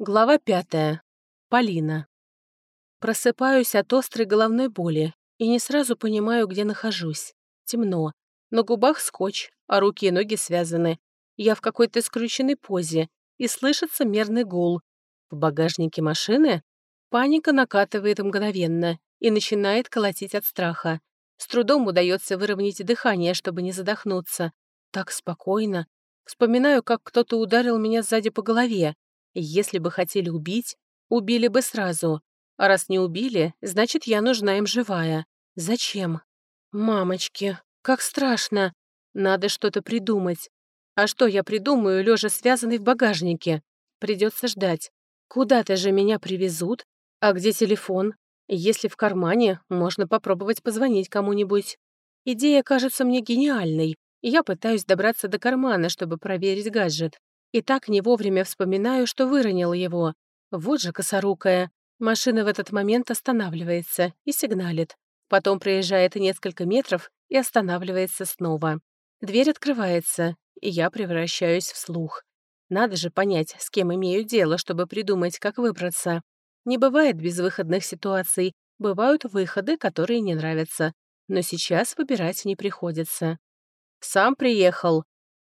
Глава пятая. Полина. Просыпаюсь от острой головной боли и не сразу понимаю, где нахожусь. Темно. На губах скотч, а руки и ноги связаны. Я в какой-то скрученной позе, и слышится мерный гул. В багажнике машины паника накатывает мгновенно и начинает колотить от страха. С трудом удается выровнять дыхание, чтобы не задохнуться. Так спокойно. Вспоминаю, как кто-то ударил меня сзади по голове, если бы хотели убить, убили бы сразу. А раз не убили, значит, я нужна им живая. Зачем? Мамочки, как страшно. Надо что-то придумать. А что я придумаю, лежа связанный в багажнике? Придется ждать. Куда-то же меня привезут. А где телефон? Если в кармане, можно попробовать позвонить кому-нибудь. Идея кажется мне гениальной, я пытаюсь добраться до кармана, чтобы проверить гаджет. И так не вовремя вспоминаю, что выронила его. Вот же косорукая. Машина в этот момент останавливается и сигналит. Потом проезжает несколько метров и останавливается снова. Дверь открывается, и я превращаюсь в слух. Надо же понять, с кем имею дело, чтобы придумать, как выбраться. Не бывает безвыходных ситуаций, бывают выходы, которые не нравятся. Но сейчас выбирать не приходится. «Сам приехал»,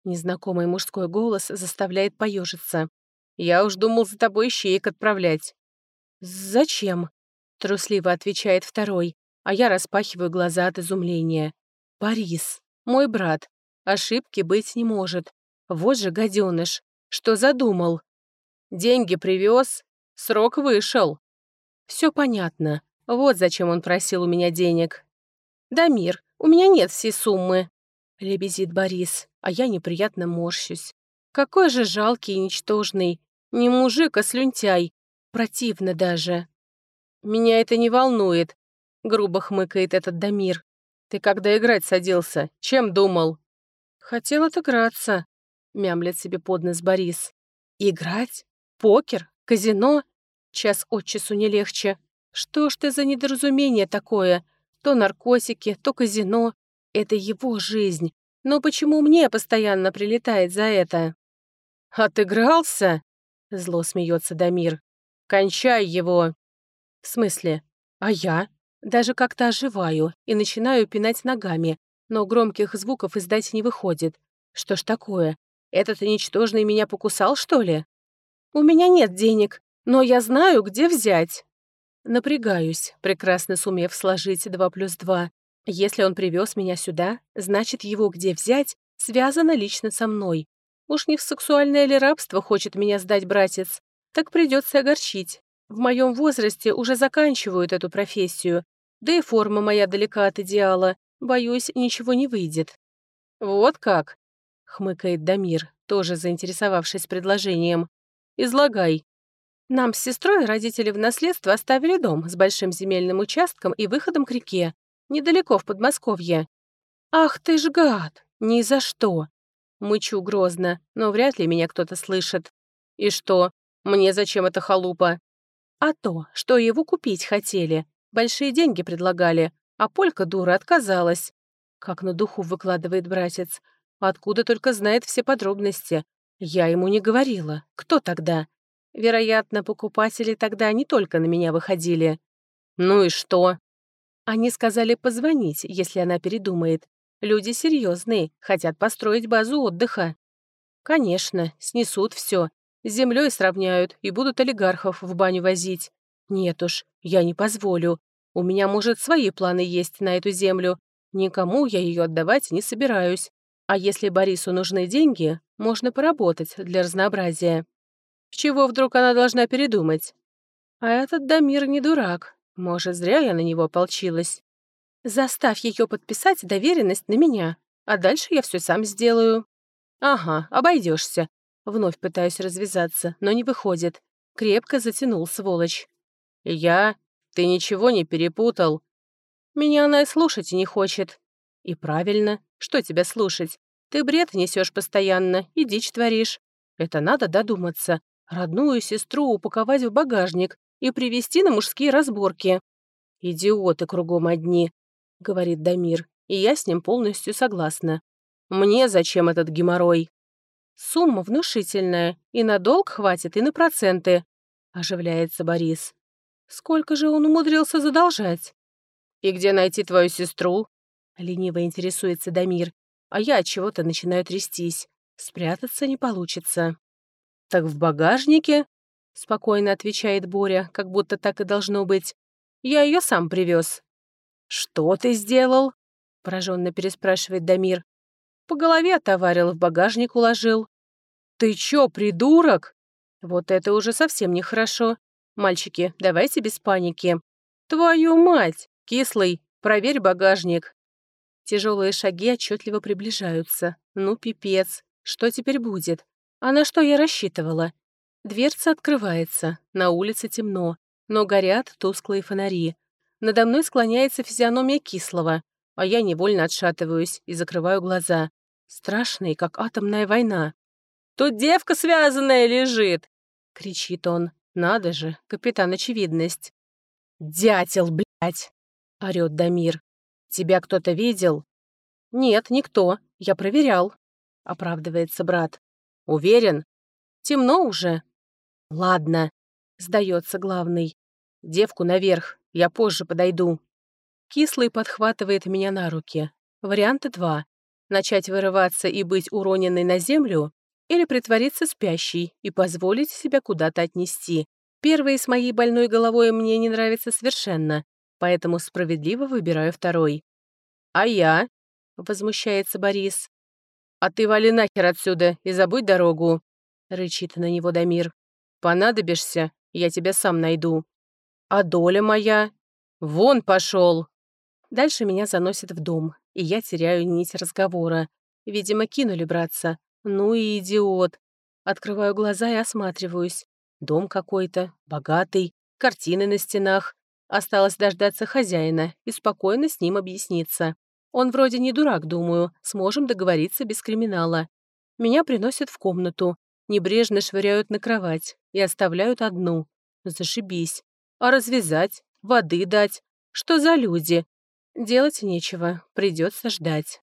Незнакомый мужской голос заставляет поежиться. «Я уж думал за тобой ищеек отправлять». «Зачем?» — трусливо отвечает второй, а я распахиваю глаза от изумления. «Борис, мой брат. Ошибки быть не может. Вот же гаденыш. Что задумал?» «Деньги привез. Срок вышел». Все понятно. Вот зачем он просил у меня денег. «Дамир, у меня нет всей суммы», — лебезит Борис а я неприятно морщусь. Какой же жалкий и ничтожный. Не мужик, а слюнтяй. Противно даже. Меня это не волнует, грубо хмыкает этот Дамир. Ты когда играть садился, чем думал? Хотел отыграться, мямлет себе под нос Борис. Играть? Покер? Казино? Час от часу не легче. Что ж ты за недоразумение такое? То наркотики, то казино. Это его жизнь. Но почему мне постоянно прилетает за это? «Отыгрался?» — зло смеется Дамир. «Кончай его!» «В смысле? А я?» Даже как-то оживаю и начинаю пинать ногами, но громких звуков издать не выходит. Что ж такое? Этот ничтожный меня покусал, что ли? У меня нет денег, но я знаю, где взять. Напрягаюсь, прекрасно сумев сложить два плюс два. Если он привез меня сюда, значит, его где взять связано лично со мной. Уж не в сексуальное ли рабство хочет меня сдать братец, так придется огорчить. В моем возрасте уже заканчивают эту профессию, да и форма моя далека от идеала. Боюсь, ничего не выйдет. «Вот как?» — хмыкает Дамир, тоже заинтересовавшись предложением. «Излагай». Нам с сестрой родители в наследство оставили дом с большим земельным участком и выходом к реке недалеко в Подмосковье. «Ах ты ж гад! Ни за что!» Мычу грозно, но вряд ли меня кто-то слышит. «И что? Мне зачем эта халупа?» «А то, что его купить хотели. Большие деньги предлагали, а Полька дура отказалась». Как на духу выкладывает братец. Откуда только знает все подробности. Я ему не говорила. Кто тогда? Вероятно, покупатели тогда не только на меня выходили. «Ну и что?» Они сказали позвонить, если она передумает. Люди серьезные, хотят построить базу отдыха. Конечно, снесут все, с землей сравняют и будут олигархов в баню возить. Нет уж, я не позволю. У меня, может, свои планы есть на эту землю. Никому я ее отдавать не собираюсь. А если Борису нужны деньги, можно поработать для разнообразия. С чего вдруг она должна передумать? А этот Дамир не дурак, может, зря я на него ополчилась. Заставь ее подписать доверенность на меня, а дальше я все сам сделаю. Ага, обойдешься. Вновь пытаюсь развязаться, но не выходит. Крепко затянул, сволочь. Я? Ты ничего не перепутал? Меня она и слушать не хочет. И правильно. Что тебя слушать? Ты бред несешь постоянно и дичь творишь. Это надо додуматься. Родную сестру упаковать в багажник, и привести на мужские разборки. «Идиоты кругом одни», — говорит Дамир, и я с ним полностью согласна. «Мне зачем этот геморрой?» Сумма внушительная, и на долг хватит, и на проценты. — оживляется Борис. «Сколько же он умудрился задолжать?» «И где найти твою сестру?» — лениво интересуется Дамир, а я от чего-то начинаю трястись. Спрятаться не получится. «Так в багажнике?» — спокойно отвечает Боря, как будто так и должно быть. «Я ее сам привез». «Что ты сделал?» — пораженно переспрашивает Дамир. «По голове отоварил, в багажник уложил». «Ты чё, придурок?» «Вот это уже совсем нехорошо. Мальчики, давайте без паники». «Твою мать! Кислый, проверь багажник». Тяжелые шаги отчетливо приближаются. Ну, пипец. Что теперь будет? А на что я рассчитывала? Дверца открывается. На улице темно, но горят тусклые фонари. Надо мной склоняется физиономия кислого, а я невольно отшатываюсь и закрываю глаза. Страшный, как атомная война. «Тут девка связанная лежит!» — кричит он. «Надо же, капитан Очевидность!» «Дятел, блядь!» — орёт Дамир. «Тебя кто-то видел?» «Нет, никто. Я проверял», — оправдывается брат. «Уверен? Темно уже?» «Ладно», — сдается главный. «Девку наверх, я позже подойду». Кислый подхватывает меня на руки. Варианты два. Начать вырываться и быть уроненной на землю или притвориться спящей и позволить себя куда-то отнести. Первый с моей больной головой мне не нравится совершенно, поэтому справедливо выбираю второй. «А я?» — возмущается Борис. «А ты вали нахер отсюда и забудь дорогу!» — рычит на него Дамир. «Понадобишься, я тебя сам найду». «А доля моя?» «Вон пошел!» Дальше меня заносит в дом, и я теряю нить разговора. Видимо, кинули браться. Ну и идиот. Открываю глаза и осматриваюсь. Дом какой-то, богатый, картины на стенах. Осталось дождаться хозяина и спокойно с ним объясниться. Он вроде не дурак, думаю, сможем договориться без криминала. Меня приносят в комнату, небрежно швыряют на кровать и оставляют одну. Зашибись. А развязать? Воды дать? Что за люди? Делать нечего, придется ждать.